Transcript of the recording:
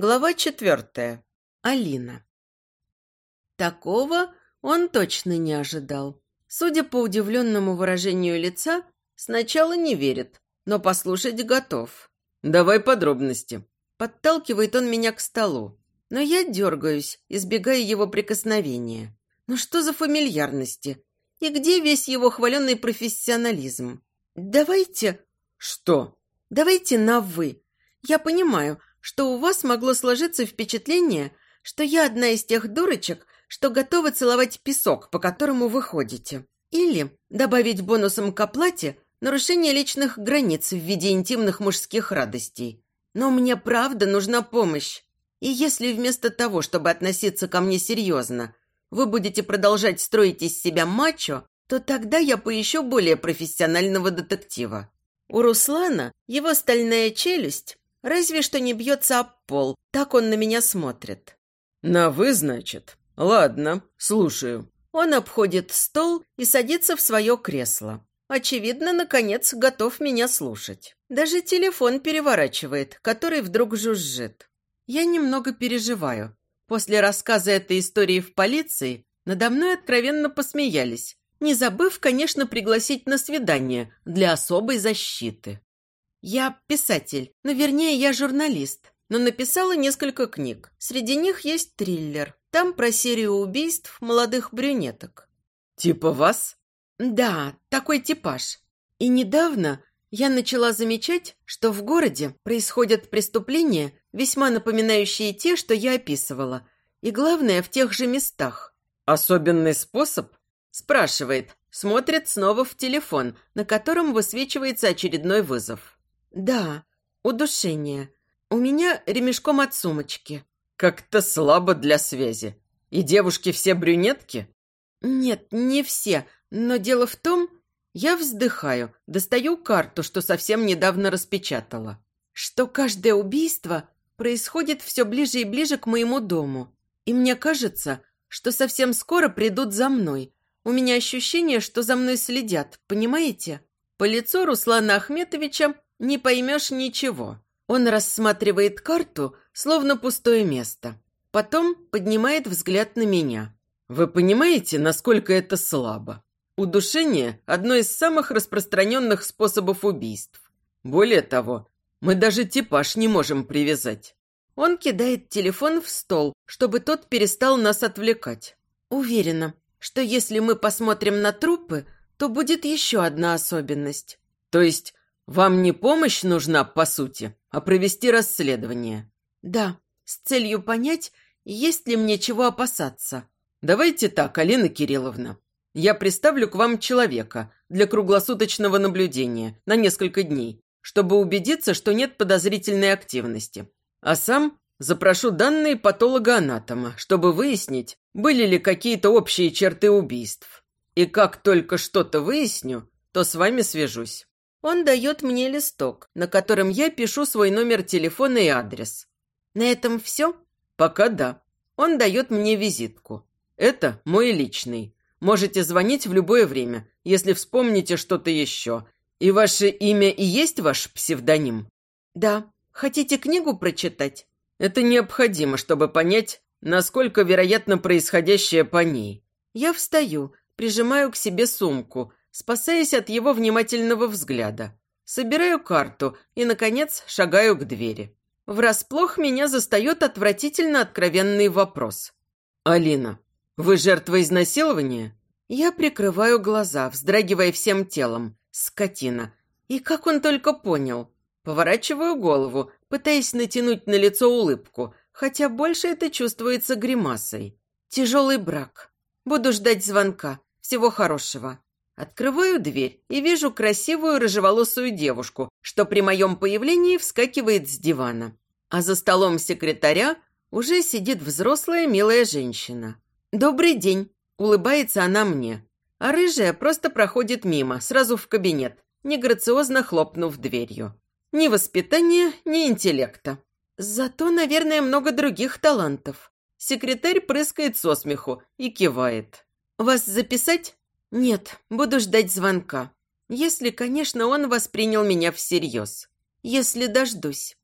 Глава четвертая. Алина. Такого он точно не ожидал. Судя по удивленному выражению лица, сначала не верит, но послушать готов. «Давай подробности». Подталкивает он меня к столу, но я дергаюсь, избегая его прикосновения. Ну что за фамильярности? И где весь его хваленный профессионализм? Давайте... Что? Давайте на «вы». Я понимаю, что у вас могло сложиться впечатление, что я одна из тех дурочек, что готова целовать песок, по которому вы ходите. Или добавить бонусом к оплате нарушение личных границ в виде интимных мужских радостей. Но мне правда нужна помощь. И если вместо того, чтобы относиться ко мне серьезно, вы будете продолжать строить из себя мачо, то тогда я поищу более профессионального детектива. У Руслана его стальная челюсть Разве что не бьется об пол. Так он на меня смотрит. «На «вы», значит? Ладно, слушаю». Он обходит стол и садится в свое кресло. Очевидно, наконец, готов меня слушать. Даже телефон переворачивает, который вдруг жужжит. Я немного переживаю. После рассказа этой истории в полиции надо мной откровенно посмеялись, не забыв, конечно, пригласить на свидание для особой защиты. Я писатель, но вернее я журналист, но написала несколько книг. Среди них есть триллер. Там про серию убийств молодых брюнеток. Типа вас? Да, такой типаж. И недавно я начала замечать, что в городе происходят преступления, весьма напоминающие те, что я описывала. И главное, в тех же местах. Особенный способ? Спрашивает, смотрит снова в телефон, на котором высвечивается очередной вызов. «Да, удушение. У меня ремешком от сумочки». «Как-то слабо для связи. И девушки все брюнетки?» «Нет, не все. Но дело в том, я вздыхаю, достаю карту, что совсем недавно распечатала, что каждое убийство происходит все ближе и ближе к моему дому. И мне кажется, что совсем скоро придут за мной. У меня ощущение, что за мной следят, понимаете?» По лицу Руслана Ахметовича не поймешь ничего. Он рассматривает карту, словно пустое место. Потом поднимает взгляд на меня. Вы понимаете, насколько это слабо? Удушение – одно из самых распространенных способов убийств. Более того, мы даже типаж не можем привязать. Он кидает телефон в стол, чтобы тот перестал нас отвлекать. Уверена, что если мы посмотрим на трупы, то будет еще одна особенность. То есть вам не помощь нужна, по сути, а провести расследование? Да, с целью понять, есть ли мне чего опасаться. Давайте так, Алина Кирилловна. Я приставлю к вам человека для круглосуточного наблюдения на несколько дней, чтобы убедиться, что нет подозрительной активности. А сам запрошу данные патолога-анатома, чтобы выяснить, были ли какие-то общие черты убийств. И как только что-то выясню, то с вами свяжусь. Он дает мне листок, на котором я пишу свой номер телефона и адрес. На этом все? Пока да. Он дает мне визитку. Это мой личный. Можете звонить в любое время, если вспомните что-то еще. И ваше имя и есть ваш псевдоним? Да. Хотите книгу прочитать? Это необходимо, чтобы понять, насколько вероятно происходящее по ней. Я встаю, прижимаю к себе сумку, спасаясь от его внимательного взгляда. Собираю карту и, наконец, шагаю к двери. Врасплох меня застает отвратительно откровенный вопрос. «Алина, вы жертва изнасилования?» Я прикрываю глаза, вздрагивая всем телом. Скотина. И как он только понял. Поворачиваю голову, пытаясь натянуть на лицо улыбку, хотя больше это чувствуется гримасой. Тяжелый брак. Буду ждать звонка. Всего хорошего. Открываю дверь и вижу красивую рыжеволосую девушку, что при моем появлении вскакивает с дивана. А за столом секретаря уже сидит взрослая милая женщина. «Добрый день!» – улыбается она мне. А рыжая просто проходит мимо, сразу в кабинет, неграциозно хлопнув дверью. Ни воспитания, ни интеллекта. Зато, наверное, много других талантов. Секретарь прыскает со смеху и кивает. «Вас записать?» «Нет, буду ждать звонка. Если, конечно, он воспринял меня всерьез. Если дождусь».